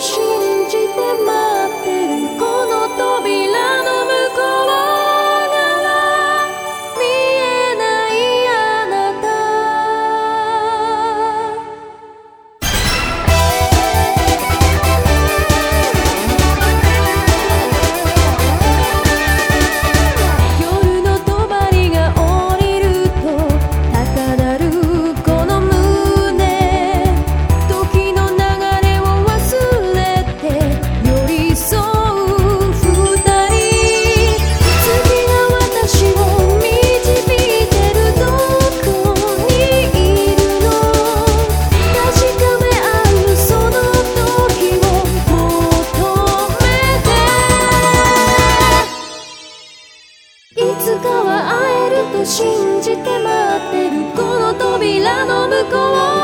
she 信じて待ってる。この扉の向こう